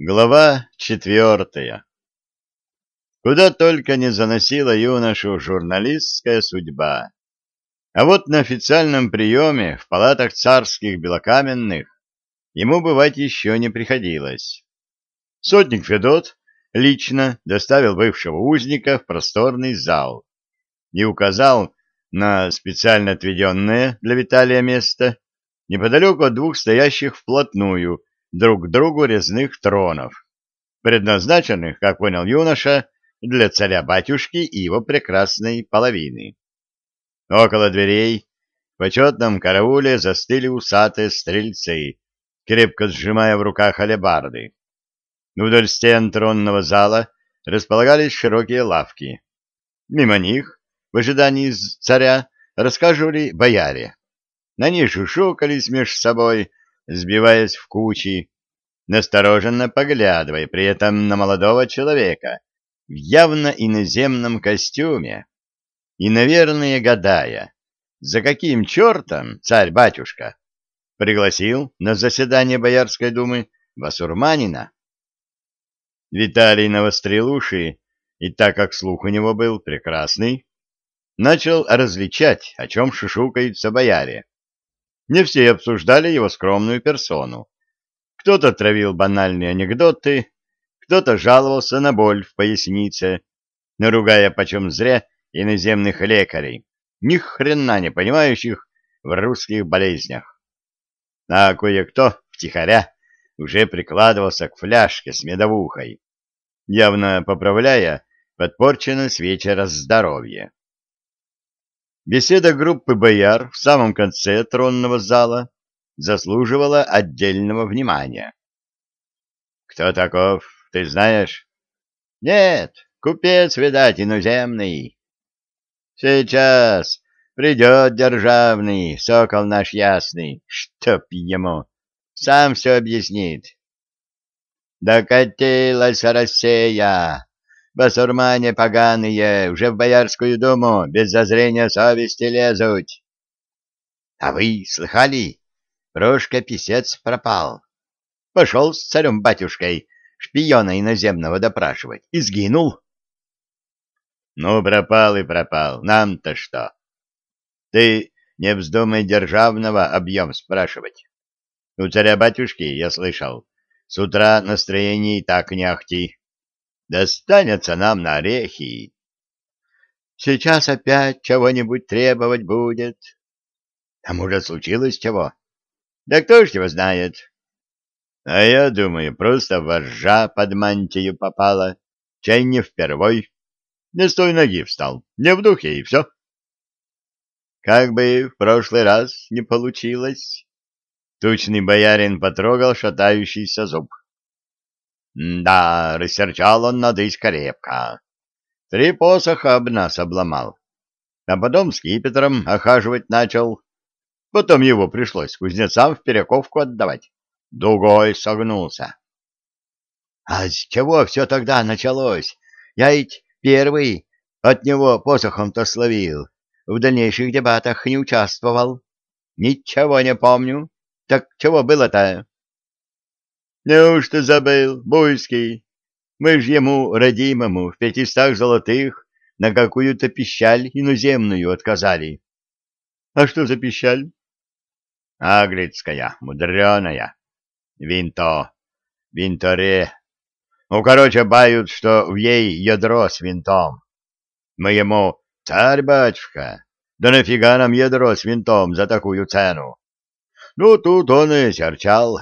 Глава четвертая Куда только не заносила юношу журналистская судьба. А вот на официальном приеме в палатах царских белокаменных ему бывать еще не приходилось. Сотник Федот лично доставил бывшего узника в просторный зал и указал на специально отведенное для Виталия место неподалеку от двух стоящих вплотную друг к другу резных тронов, предназначенных, как понял юноша, для царя-батюшки и его прекрасной половины. Около дверей в почетном карауле застыли усатые стрельцы, крепко сжимая в руках алебарды. Вдоль стен тронного зала располагались широкие лавки. Мимо них, в ожидании царя, рассказывали бояре. На них шушукались меж собой, сбиваясь в кучи, настороженно поглядывая при этом на молодого человека в явно иноземном костюме и, наверное, гадая, за каким чертом царь-батюшка пригласил на заседание Боярской думы басурманина. Виталий навострил уши, и так как слух у него был прекрасный, начал различать, о чем шушукаются бояре. Не все обсуждали его скромную персону. Кто-то травил банальные анекдоты, кто-то жаловался на боль в пояснице, наругая почем зря иноземных лекарей, ни хрена не понимающих в русских болезнях. А кое-кто втихаря уже прикладывался к фляжке с медовухой, явно поправляя подпорченное с вечера здоровье. Беседа группы бояр в самом конце тронного зала заслуживала отдельного внимания. «Кто таков, ты знаешь?» «Нет, купец, видать, иноземный». «Сейчас придет державный, сокол наш ясный, чтоб ему, сам все объяснит». «Докатилась Россия!» Басурмане поганые уже в Боярскую думу без зазрения совести лезут. А вы слыхали? Прошка-писец пропал. Пошел с царем-батюшкой шпиона иноземного допрашивать и сгинул. Ну, пропал и пропал. Нам-то что? Ты не вздумай державного объем спрашивать. У царя-батюшки, я слышал, с утра настроение и так не ахти достанется нам на орехи. Сейчас опять чего-нибудь требовать будет. А может, случилось чего? Да кто ж его знает? А я думаю, просто воржа под мантию попала. Чай не впервой. Не с той ноги встал, не в духе, и все. Как бы в прошлый раз не получилось. Тучный боярин потрогал шатающийся зуб. Да, рассерчал он надысь крепко. Три посоха об нас обломал. А потом с кипетром охаживать начал. Потом его пришлось кузнецам в перековку отдавать. Дугой согнулся. А с чего все тогда началось? Я ведь первый от него посохом-то словил. В дальнейших дебатах не участвовал. Ничего не помню. Так чего было-то? Неужто забыл, Буйский? Мы ж ему, родимому, в пятистах золотых на какую-то пищаль иноземную отказали. А что за пищаль? Аглицкая, мудреная. Винто. Винторе. Ну, короче, бают, что в ей ядро с винтом. Мы ему, царь-батюшка, да нафига нам ядро с винтом за такую цену? Ну, тут он и серчал,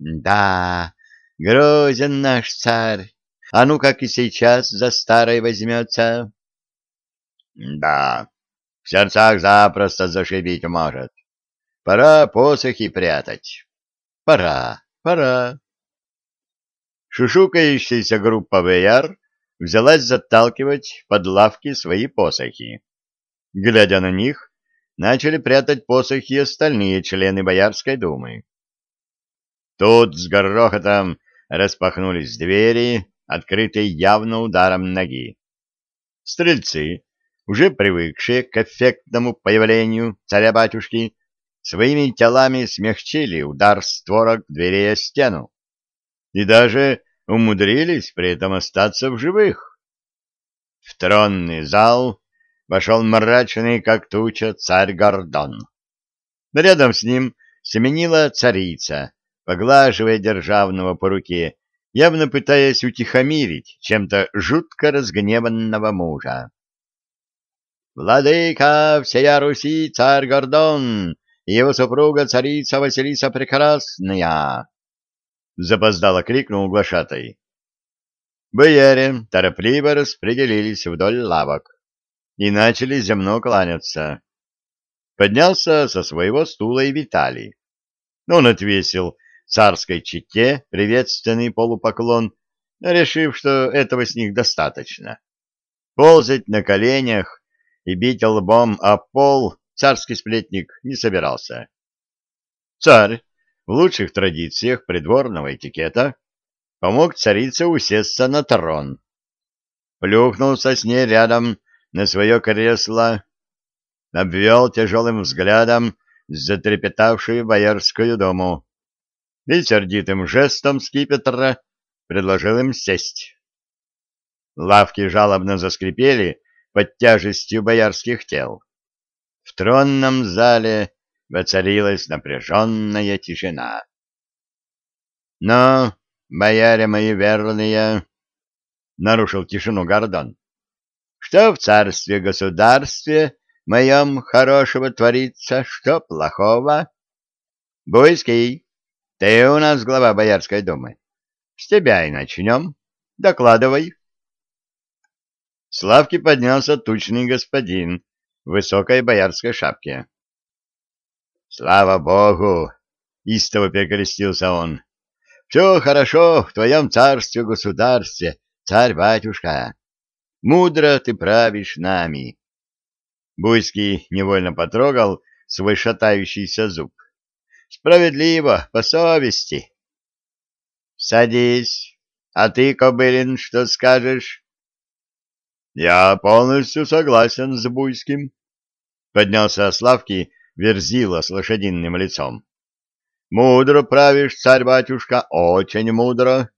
да, грозен наш царь, а ну как и сейчас за старой возьмется. Да, в сердцах запросто зашибить может. Пора посохи прятать. Пора, пора. Шушукающаяся группа ВЯР взялась заталкивать под лавки свои посохи. Глядя на них, начали прятать посохи остальные члены Боярской думы. Тут с грохотом распахнулись двери, открытые явно ударом ноги. Стрельцы, уже привыкшие к эффектному появлению царя-батюшки, своими телами смягчили удар створок дверей о стену. и даже умудрились при этом остаться в живых. В тронный зал вошел мрачный, как туча, царь Гордон. Рядом с ним семенила царица, поглаживая державного по руке, явно пытаясь утихомирить чем-то жутко разгневанного мужа. «Владыка всея Руси, царь Гордон, и его супруга царица Василиса Прекрасная!» Запоздало крикнул глашатай. Бояре торопливо распределились вдоль лавок и начали земно кланяться. Поднялся со своего стула и Виталий. Он отвесил царской чете приветственный полупоклон, решив, что этого с них достаточно. Ползать на коленях и бить лбом о пол царский сплетник не собирался. Царь в лучших традициях придворного этикета помог царице усесться на трон. Плюхнулся с ней рядом на свое кресло, обвел тяжелым взглядом затрепетавшую боярскую дому и сердитым жестом скипетра предложил им сесть. Лавки жалобно заскрипели под тяжестью боярских тел. В тронном зале воцарилась напряженная тишина. — Но, бояре мои верные, — нарушил тишину Гордон, — что в царстве-государстве моем хорошего творится, что плохого? Буйский, ты у нас глава Боярской думы. С тебя и начнем. Докладывай. Славки поднялся тучный господин в высокой боярской шапке. «Слава Богу!» — истово перекрестился он. «Все хорошо в твоем царстве-государстве, царь-батюшка. Мудро ты правишь нами». Буйский невольно потрогал свой шатающийся зуб. «Справедливо, по совести». «Садись. А ты, Кобылин, что скажешь?» «Я полностью согласен с Буйским», — поднялся с Верзила с лошадиным лицом. «Мудро правишь, царь-батюшка, очень мудро».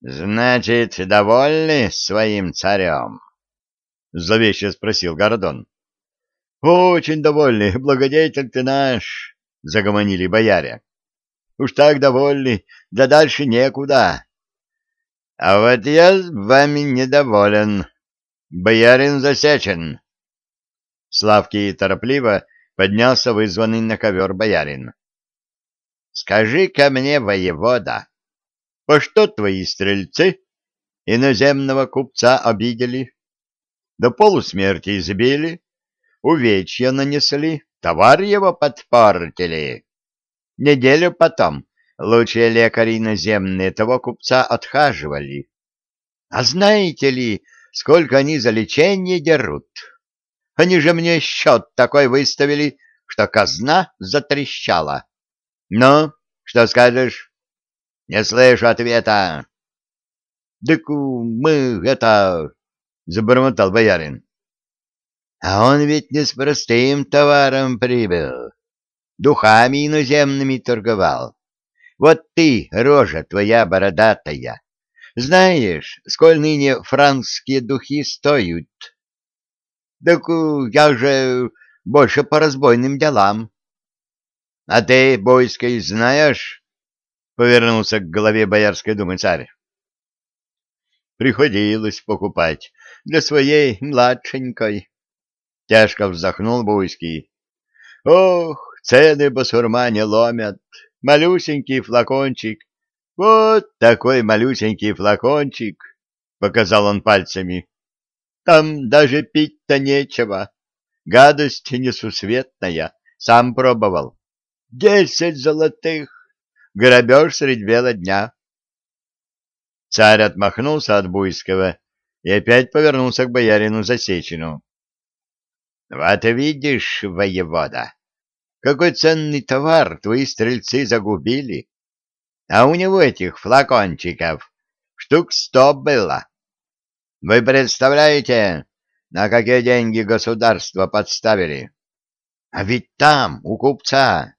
«Значит, довольны своим царем?» — зловеще спросил Гордон. «Очень довольны, благодетель ты наш», — загомонили бояре. «Уж так довольны, да дальше некуда». А вот я с вами недоволен. Боярин засечен. Славки торопливо поднялся вызванный на ковер боярин. Скажи-ка мне, воевода, по что твои стрельцы иноземного купца обидели? До полусмерти избили, увечья нанесли, товар его подпортили. Неделю потом Лучшие лекари наземные того купца отхаживали. А знаете ли, сколько они за лечение дерут? Они же мне счет такой выставили, что казна затрещала. Ну, что скажешь? Не слышу ответа. — Так мы это... — забормотал боярин. — А он ведь не с простым товаром прибыл. Духами иноземными торговал. Вот ты, рожа твоя бородатая, знаешь, сколь ныне франкские духи стоят? Так я же больше по разбойным делам. А ты, бойской, знаешь? Повернулся к голове Боярской думы царь. Приходилось покупать для своей младшенькой. Тяжко вздохнул Буйский. Ох, цены басурмане ломят малюсенький флакончик. Вот такой малюсенький флакончик, — показал он пальцами. Там даже пить-то нечего. Гадость несусветная. Сам пробовал. Десять золотых. Грабеж средь бела дня. Царь отмахнулся от Буйского и опять повернулся к боярину Засечину. — Вот видишь, воевода, какой ценный товар твои стрельцы загубили. А у него этих флакончиков штук сто было. Вы представляете, на какие деньги государство подставили? А ведь там, у купца,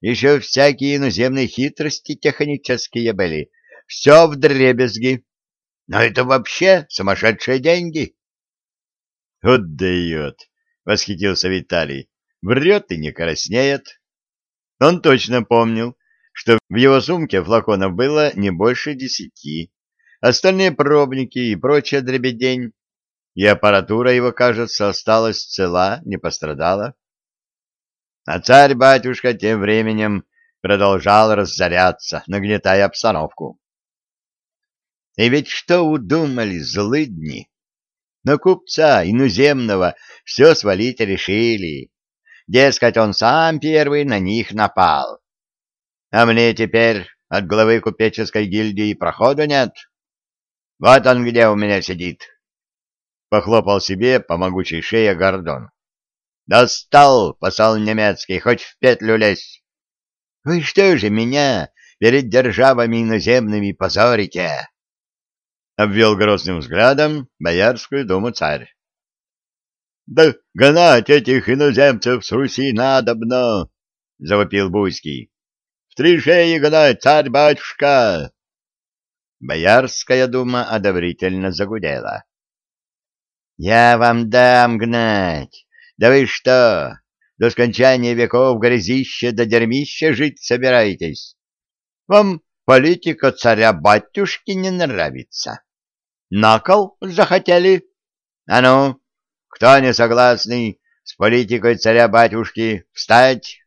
еще всякие иноземные хитрости технические были. Все в дребезги. Но это вообще сумасшедшие деньги. — Вот дает! — восхитился Виталий. Врет и не краснеет. Он точно помнил, что в его сумке флаконов было не больше десяти. Остальные пробники и прочая дребедень. И аппаратура его, кажется, осталась цела, не пострадала. А царь-батюшка тем временем продолжал разоряться, нагнетая обстановку. И ведь что удумали злыдни? На купца иноземного все свалить решили. Дескать, он сам первый на них напал. А мне теперь от главы купеческой гильдии прохода нет. Вот он где у меня сидит. Похлопал себе по могучей шее Гордон. Достал, посол немецкий, хоть в петлю лезь. Вы что же меня перед державами иноземными позорите? Обвел грозным взглядом Боярскую думу царь. Да гнать этих иноземцев с Руси надобно, завопил Буйский. В три шеи гнать, царь-батюшка! Боярская дума одобрительно загудела. — Я вам дам гнать, да вы что, до скончания веков грязище да дерьмище жить собираетесь? Вам политика царя-батюшки не нравится? На кол захотели? А ну, кто не согласный с политикой царя-батюшки, встать!